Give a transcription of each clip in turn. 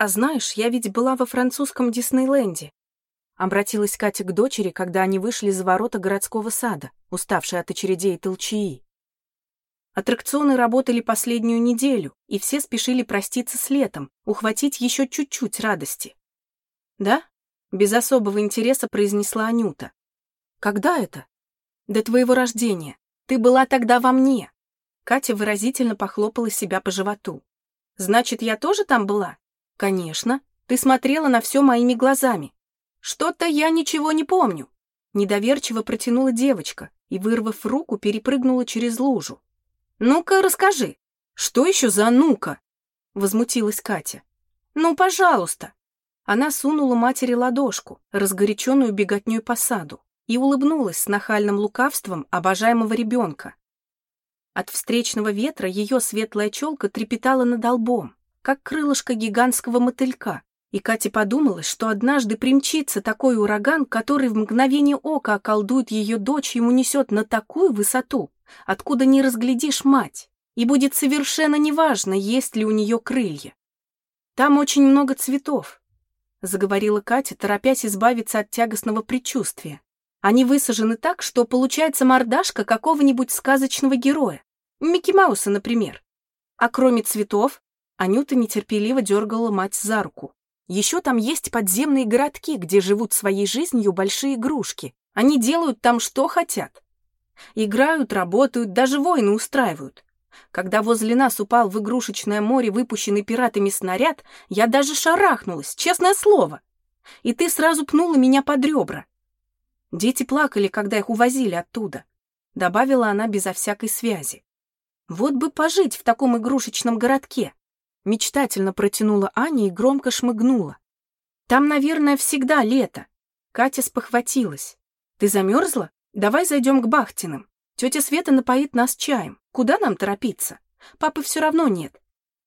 А знаешь, я ведь была во французском Диснейленде. Обратилась Катя к дочери, когда они вышли за ворота городского сада, уставшие от очередей толчаи. Аттракционы работали последнюю неделю, и все спешили проститься с летом, ухватить еще чуть-чуть радости. «Да?» — без особого интереса произнесла Анюта. «Когда это?» «До твоего рождения. Ты была тогда во мне». Катя выразительно похлопала себя по животу. «Значит, я тоже там была?» «Конечно. Ты смотрела на все моими глазами. Что-то я ничего не помню». Недоверчиво протянула девочка и, вырвав руку, перепрыгнула через лужу. «Ну-ка, расскажи, что еще за «ну-ка»?» Возмутилась Катя. «Ну, пожалуйста». Она сунула матери ладошку, разгоряченную беготней по саду, и улыбнулась с нахальным лукавством обожаемого ребенка. От встречного ветра ее светлая челка трепетала над лбом, как крылышко гигантского мотылька, и Кате подумалось, что однажды примчится такой ураган, который в мгновение ока околдует ее дочь и унесет на такую высоту, откуда не разглядишь мать, и будет совершенно неважно, есть ли у нее крылья. Там очень много цветов, заговорила Катя, торопясь избавиться от тягостного предчувствия. Они высажены так, что получается мордашка какого-нибудь сказочного героя. Микки Мауса, например. А кроме цветов, Анюта нетерпеливо дергала мать за руку. Еще там есть подземные городки, где живут своей жизнью большие игрушки. Они делают там что хотят. Играют, работают, даже войны устраивают. Когда возле нас упал в игрушечное море выпущенный пиратами снаряд, я даже шарахнулась, честное слово. И ты сразу пнула меня под ребра. Дети плакали, когда их увозили оттуда, добавила она безо всякой связи. Вот бы пожить в таком игрушечном городке. Мечтательно протянула Аня и громко шмыгнула. Там, наверное, всегда лето. Катя спохватилась. Ты замерзла? Давай зайдем к Бахтиным. Тетя Света напоит нас чаем. Куда нам торопиться? Папы все равно нет.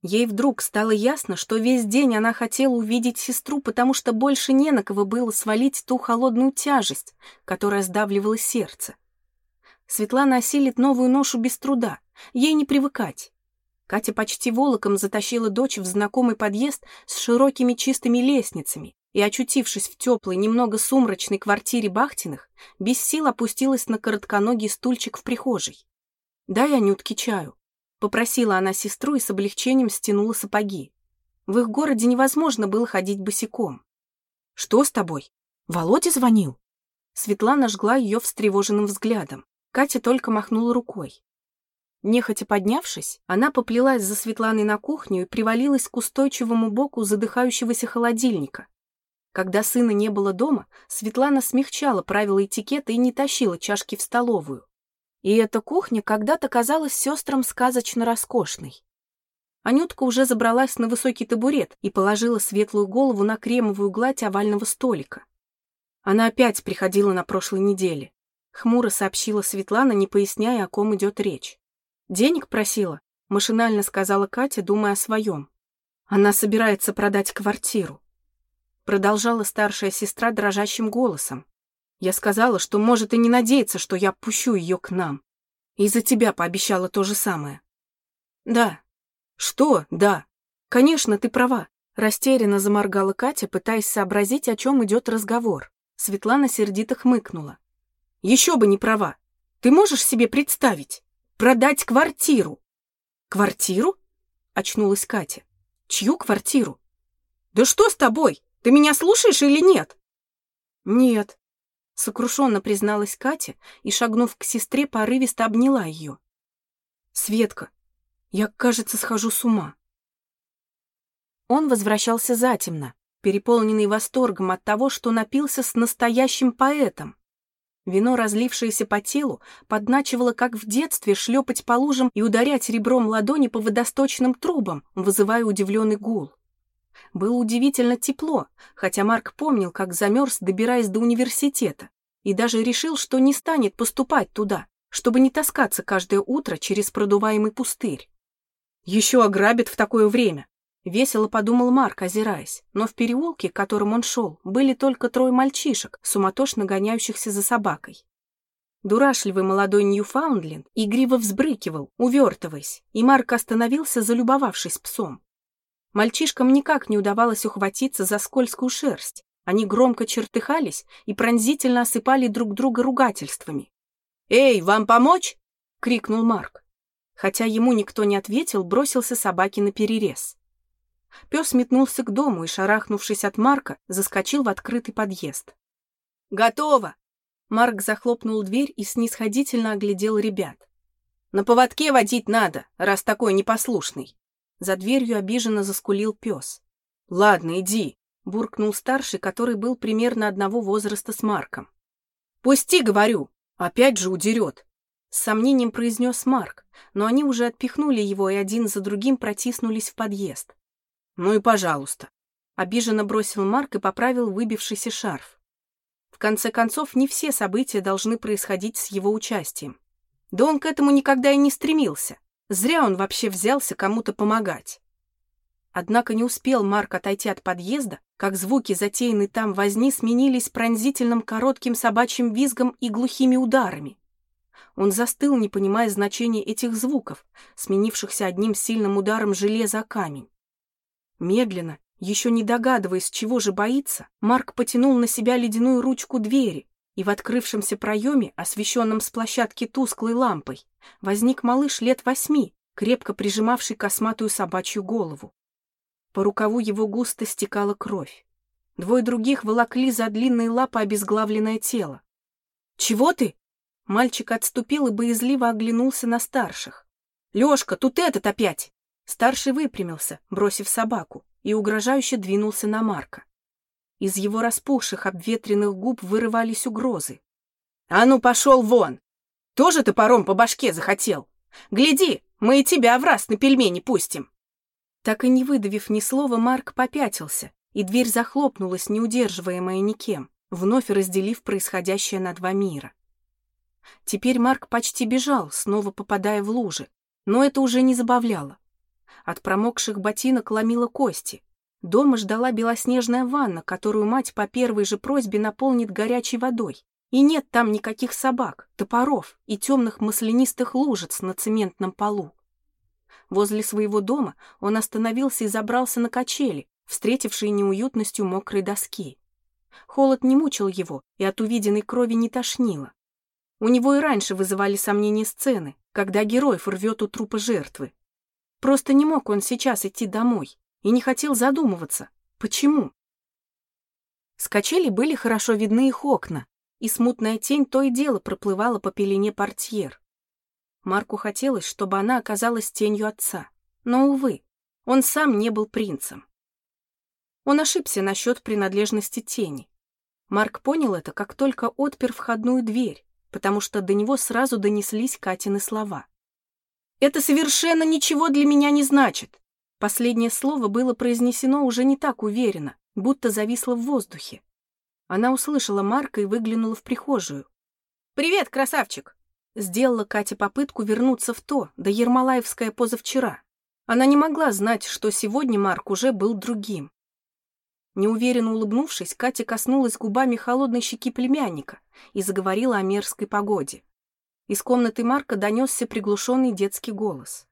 Ей вдруг стало ясно, что весь день она хотела увидеть сестру, потому что больше не на кого было свалить ту холодную тяжесть, которая сдавливала сердце. Светлана осилит новую ношу без труда, ей не привыкать. Катя почти волоком затащила дочь в знакомый подъезд с широкими чистыми лестницами, и, очутившись в теплой, немного сумрачной квартире Бахтиных, без сил опустилась на коротконогий стульчик в прихожей. «Дай Анютке чаю», — попросила она сестру и с облегчением стянула сапоги. В их городе невозможно было ходить босиком. «Что с тобой? Володя звонил?» Светлана жгла ее встревоженным взглядом. Катя только махнула рукой. Нехотя поднявшись, она поплелась за Светланой на кухню и привалилась к устойчивому боку задыхающегося холодильника, когда сына не было дома, Светлана смягчала правила этикета и не тащила чашки в столовую. И эта кухня когда-то казалась сестрам сказочно роскошной. Анютка уже забралась на высокий табурет и положила светлую голову на кремовую гладь овального столика. Она опять приходила на прошлой неделе. Хмуро сообщила Светлана, не поясняя, о ком идет речь. «Денег просила», — машинально сказала Катя, думая о своем. «Она собирается продать квартиру». Продолжала старшая сестра дрожащим голосом. Я сказала, что может и не надеяться, что я пущу ее к нам. И за тебя пообещала то же самое. Да. Что? Да. Конечно, ты права. Растерянно заморгала Катя, пытаясь сообразить, о чем идет разговор. Светлана сердито хмыкнула. Еще бы не права. Ты можешь себе представить? Продать квартиру. Квартиру? Очнулась Катя. Чью квартиру? Да что с тобой? Ты меня слушаешь или нет?» «Нет», — сокрушенно призналась Катя и, шагнув к сестре, порывисто обняла ее. «Светка, я, кажется, схожу с ума». Он возвращался затемно, переполненный восторгом от того, что напился с настоящим поэтом. Вино, разлившееся по телу, подначивало, как в детстве, шлепать по лужам и ударять ребром ладони по водосточным трубам, вызывая удивленный гул. Было удивительно тепло, хотя Марк помнил, как замерз, добираясь до университета, и даже решил, что не станет поступать туда, чтобы не таскаться каждое утро через продуваемый пустырь. Еще ограбят в такое время. Весело подумал Марк, озираясь, но в переулке, к которым он шел, были только трое мальчишек, суматошно гоняющихся за собакой. Дурашливый молодой Ньюфаундленд игриво взбрыкивал, увертываясь, и Марк остановился, залюбовавшись псом. Мальчишкам никак не удавалось ухватиться за скользкую шерсть. Они громко чертыхались и пронзительно осыпали друг друга ругательствами. «Эй, вам помочь?» — крикнул Марк. Хотя ему никто не ответил, бросился собаке на перерез. Пес метнулся к дому и, шарахнувшись от Марка, заскочил в открытый подъезд. «Готово!» Марк захлопнул дверь и снисходительно оглядел ребят. «На поводке водить надо, раз такой непослушный!» За дверью обиженно заскулил пес. «Ладно, иди», — буркнул старший, который был примерно одного возраста с Марком. «Пусти, говорю, опять же удерет», — с сомнением произнес Марк, но они уже отпихнули его и один за другим протиснулись в подъезд. «Ну и пожалуйста», — обиженно бросил Марк и поправил выбившийся шарф. В конце концов, не все события должны происходить с его участием. Да он к этому никогда и не стремился. Зря он вообще взялся кому-то помогать. Однако не успел Марк отойти от подъезда, как звуки затеянной там возни сменились пронзительным коротким собачьим визгом и глухими ударами. Он застыл, не понимая значения этих звуков, сменившихся одним сильным ударом железа о камень. Медленно, еще не догадываясь, чего же боится, Марк потянул на себя ледяную ручку двери, и в открывшемся проеме, освещенном с площадки тусклой лампой, возник малыш лет восьми, крепко прижимавший косматую собачью голову. По рукаву его густо стекала кровь. Двое других волокли за длинные лапы обезглавленное тело. «Чего ты?» Мальчик отступил и боязливо оглянулся на старших. «Лёшка, тут этот опять!» Старший выпрямился, бросив собаку, и угрожающе двинулся на Марка. Из его распухших, обветренных губ вырывались угрозы. «А ну, пошел вон! Тоже топором по башке захотел? Гляди, мы и тебя в раз на пельмени пустим!» Так и не выдавив ни слова, Марк попятился, и дверь захлопнулась, не удерживаемая никем, вновь разделив происходящее на два мира. Теперь Марк почти бежал, снова попадая в лужи, но это уже не забавляло. От промокших ботинок ломило кости, Дома ждала белоснежная ванна, которую мать по первой же просьбе наполнит горячей водой. И нет там никаких собак, топоров и темных маслянистых лужиц на цементном полу. Возле своего дома он остановился и забрался на качели, встретившие неуютностью мокрой доски. Холод не мучил его и от увиденной крови не тошнило. У него и раньше вызывали сомнения сцены, когда героев рвет у трупа жертвы. Просто не мог он сейчас идти домой, и не хотел задумываться, почему. С качели были хорошо видны их окна, и смутная тень то и дело проплывала по пелене портьер. Марку хотелось, чтобы она оказалась тенью отца, но, увы, он сам не был принцем. Он ошибся насчет принадлежности тени. Марк понял это, как только отпер входную дверь, потому что до него сразу донеслись Катины слова. «Это совершенно ничего для меня не значит. Последнее слово было произнесено уже не так уверенно, будто зависло в воздухе. Она услышала Марка и выглянула в прихожую. «Привет, красавчик!» Сделала Катя попытку вернуться в то, да Ермолаевская позавчера. Она не могла знать, что сегодня Марк уже был другим. Неуверенно улыбнувшись, Катя коснулась губами холодной щеки племянника и заговорила о мерзкой погоде. Из комнаты Марка донесся приглушенный детский голос.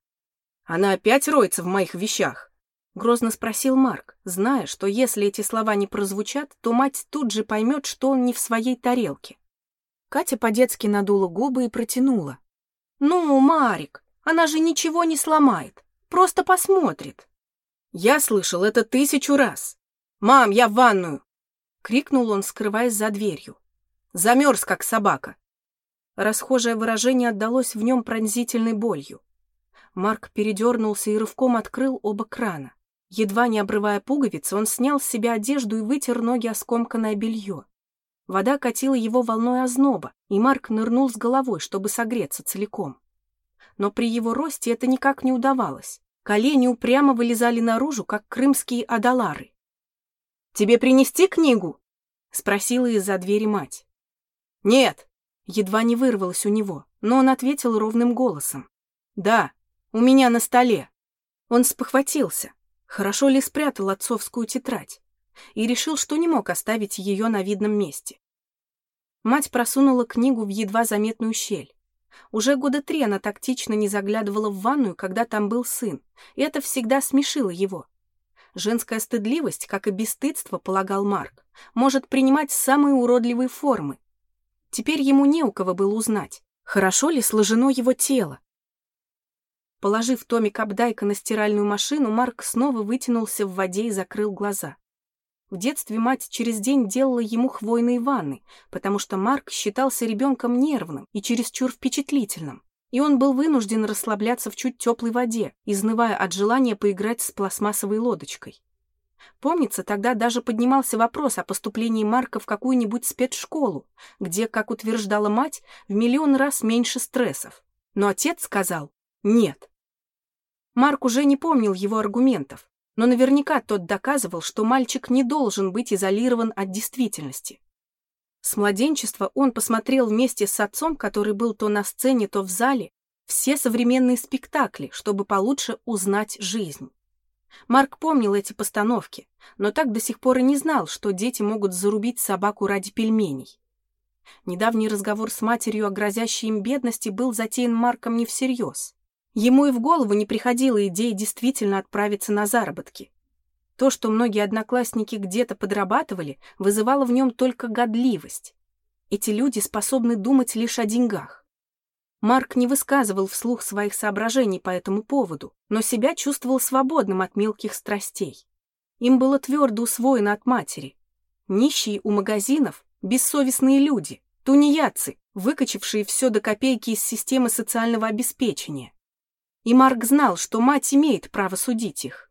Она опять роется в моих вещах?» Грозно спросил Марк, зная, что если эти слова не прозвучат, то мать тут же поймет, что он не в своей тарелке. Катя по-детски надула губы и протянула. «Ну, Марик, она же ничего не сломает, просто посмотрит». «Я слышал это тысячу раз. Мам, я в ванную!» Крикнул он, скрываясь за дверью. Замерз, как собака. Расхожее выражение отдалось в нем пронзительной болью. Марк передернулся и рывком открыл оба крана. Едва не обрывая пуговицы, он снял с себя одежду и вытер ноги о скомканное белье. Вода катила его волной озноба, и Марк нырнул с головой, чтобы согреться целиком. Но при его росте это никак не удавалось. Колени упрямо вылезали наружу, как крымские адалары. «Тебе принести книгу?» — спросила из-за двери мать. «Нет», — едва не вырвалось у него, но он ответил ровным голосом. «Да, у меня на столе. Он спохватился, хорошо ли спрятал отцовскую тетрадь, и решил, что не мог оставить ее на видном месте. Мать просунула книгу в едва заметную щель. Уже года три она тактично не заглядывала в ванную, когда там был сын, и это всегда смешило его. Женская стыдливость, как и бесстыдство, полагал Марк, может принимать самые уродливые формы. Теперь ему не у кого было узнать, хорошо ли сложено его тело. Положив томик Абдайка на стиральную машину, Марк снова вытянулся в воде и закрыл глаза. В детстве мать через день делала ему хвойные ванны, потому что Марк считался ребенком нервным и чересчур впечатлительным и он был вынужден расслабляться в чуть теплой воде, изнывая от желания поиграть с пластмассовой лодочкой. Помнится, тогда даже поднимался вопрос о поступлении Марка в какую-нибудь спецшколу, где, как утверждала мать, в миллион раз меньше стрессов. Но отец сказал «нет». Марк уже не помнил его аргументов, но наверняка тот доказывал, что мальчик не должен быть изолирован от действительности. С младенчества он посмотрел вместе с отцом, который был то на сцене, то в зале, все современные спектакли, чтобы получше узнать жизнь. Марк помнил эти постановки, но так до сих пор и не знал, что дети могут зарубить собаку ради пельменей. Недавний разговор с матерью о грозящей им бедности был затеян Марком не всерьез. Ему и в голову не приходила идея действительно отправиться на заработки. То, что многие одноклассники где-то подрабатывали, вызывало в нем только годливость. Эти люди способны думать лишь о деньгах. Марк не высказывал вслух своих соображений по этому поводу, но себя чувствовал свободным от мелких страстей. Им было твердо усвоено от матери. Нищие у магазинов – бессовестные люди, тунеядцы, выкачившие все до копейки из системы социального обеспечения. И Марк знал, что мать имеет право судить их.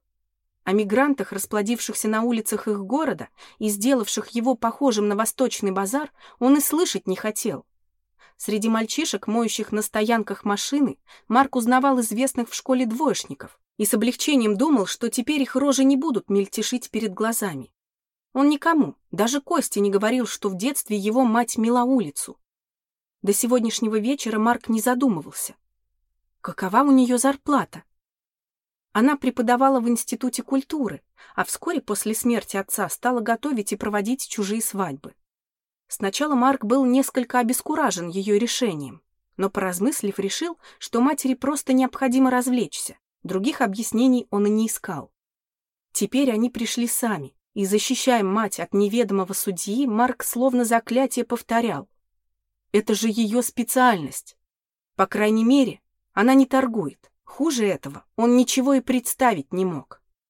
О мигрантах, расплодившихся на улицах их города и сделавших его похожим на восточный базар, он и слышать не хотел. Среди мальчишек, моющих на стоянках машины, Марк узнавал известных в школе двоечников и с облегчением думал, что теперь их рожи не будут мельтешить перед глазами. Он никому, даже Косте, не говорил, что в детстве его мать мила улицу. До сегодняшнего вечера Марк не задумывался. Какова у нее зарплата? Она преподавала в Институте культуры, а вскоре после смерти отца стала готовить и проводить чужие свадьбы. Сначала Марк был несколько обескуражен ее решением, но, поразмыслив, решил, что матери просто необходимо развлечься. Других объяснений он и не искал. Теперь они пришли сами, и, защищая мать от неведомого судьи, Марк словно заклятие повторял. Это же ее специальность. По крайней мере, она не торгует. Хуже этого он ничего и представить не мог.